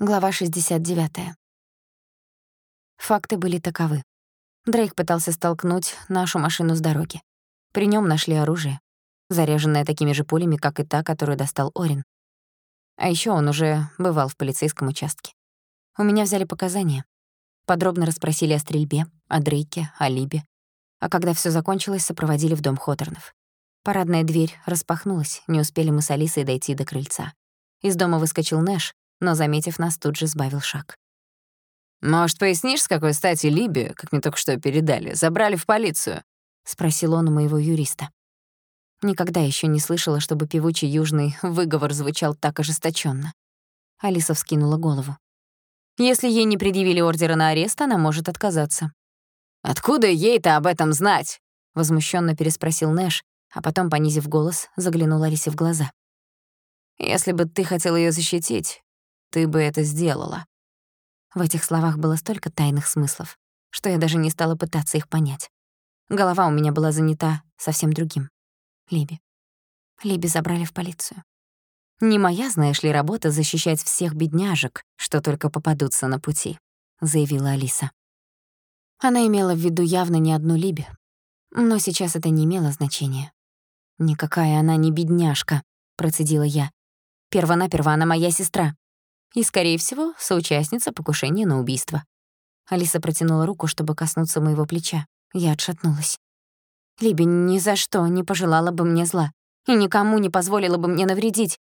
Глава 69. Факты были таковы. Дрейк пытался столкнуть нашу машину с дороги. При нем нашли оружие, заряженное такими же пулями, как и та, которую достал Орин. А еще он уже бывал в полицейском участке. У меня взяли показания. Подробно расспросили о стрельбе, о Дрейке, о Либе. А когда все закончилось, сопроводили в дом Хоторнов. Парадная дверь распахнулась, не успели мы с Алисой дойти до крыльца. Из дома выскочил Нэш, но, заметив нас, тут же сбавил шаг. «Может, пояснишь, с какой стати Либию, как мне только что передали, забрали в полицию?» — спросил он у моего юриста. Никогда еще не слышала, чтобы певучий южный выговор звучал так ожесточенно. Алиса вскинула голову. Если ей не предъявили ордера на арест, она может отказаться. «Откуда ей-то об этом знать?» — возмущенно переспросил Нэш, а потом, понизив голос, заглянул Алисе в глаза. «Если бы ты хотел ее защитить, ты бы это сделала». В этих словах было столько тайных смыслов, что я даже не стала пытаться их понять. Голова у меня была занята совсем другим. Либи. Либи забрали в полицию. Не моя, знаешь ли, работа защищать всех бедняжек, что только попадутся на пути, заявила Алиса. Она имела в виду явно не одну Либи. Но сейчас это не имело значения. «Никакая она не бедняжка», — процедила я. «Первонаперво она моя сестра и, скорее всего, соучастница покушения на убийство. Алиса протянула руку, чтобы коснуться моего плеча. Я отшатнулась. Либи ни за что не пожелала бы мне зла и никому не позволила бы мне навредить.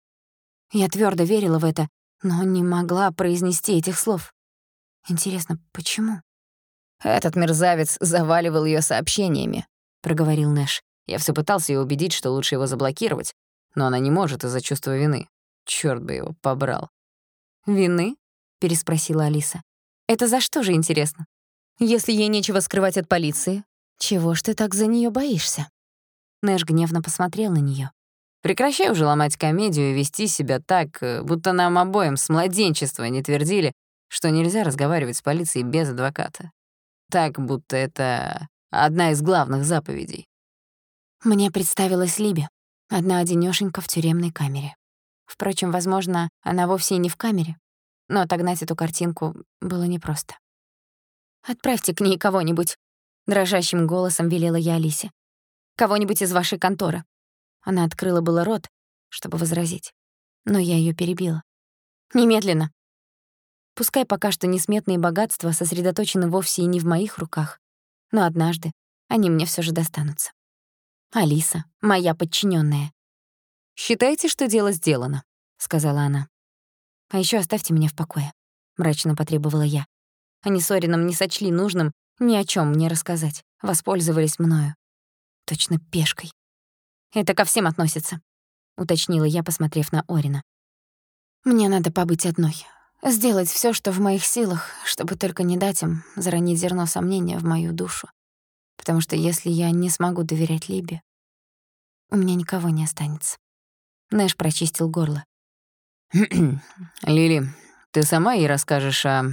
Я твердо верила в это, но не могла произнести этих слов. Интересно, почему? «Этот мерзавец заваливал ее сообщениями», — проговорил Нэш. «Я все пытался ее убедить, что лучше его заблокировать, но она не может из-за чувства вины. Черт бы его побрал». «Вины?» — переспросила Алиса. «Это за что же, интересно? Если ей нечего скрывать от полиции, чего ж ты так за нее боишься?» Нэш гневно посмотрел на нее. «Прекращай уже ломать комедию и вести себя так, э, будто нам обоим с младенчества не твердили, что нельзя разговаривать с полицией без адвоката. Так, будто это одна из главных заповедей». Мне представилась Либи, одна одинёшенька в тюремной камере. Впрочем, возможно, она вовсе и не в камере, но отогнать эту картинку было непросто. «Отправьте к ней кого-нибудь», — дрожащим голосом велела я Алисе. «Кого-нибудь из вашей конторы». Она открыла было рот, чтобы возразить, но я её перебила. «Немедленно. Пускай пока что несметные богатства сосредоточены вовсе и не в моих руках, но однажды они мне всё же достанутся. Алиса — моя подчинённая, «Считайте, что дело сделано», — сказала она. «А ещё оставьте меня в покое», — мрачно потребовала я. Они с Орином не сочли нужным ни о чём мне рассказать, воспользовались мною. Точно пешкой. «Это ко всем относится», — уточнила я, посмотрев на Орина. «Мне надо побыть одной, сделать всё, что в моих силах, чтобы только не дать им заронить зерно сомнения в мою душу. Потому что если я не смогу доверять Либе, у меня никого не останется». Нэш прочистил горло. «Лили, ты сама ей расскажешь о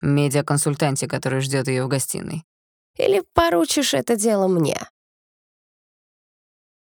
медиаконсультанте, который ждет ее в гостиной?» «Или поручишь это дело мне?»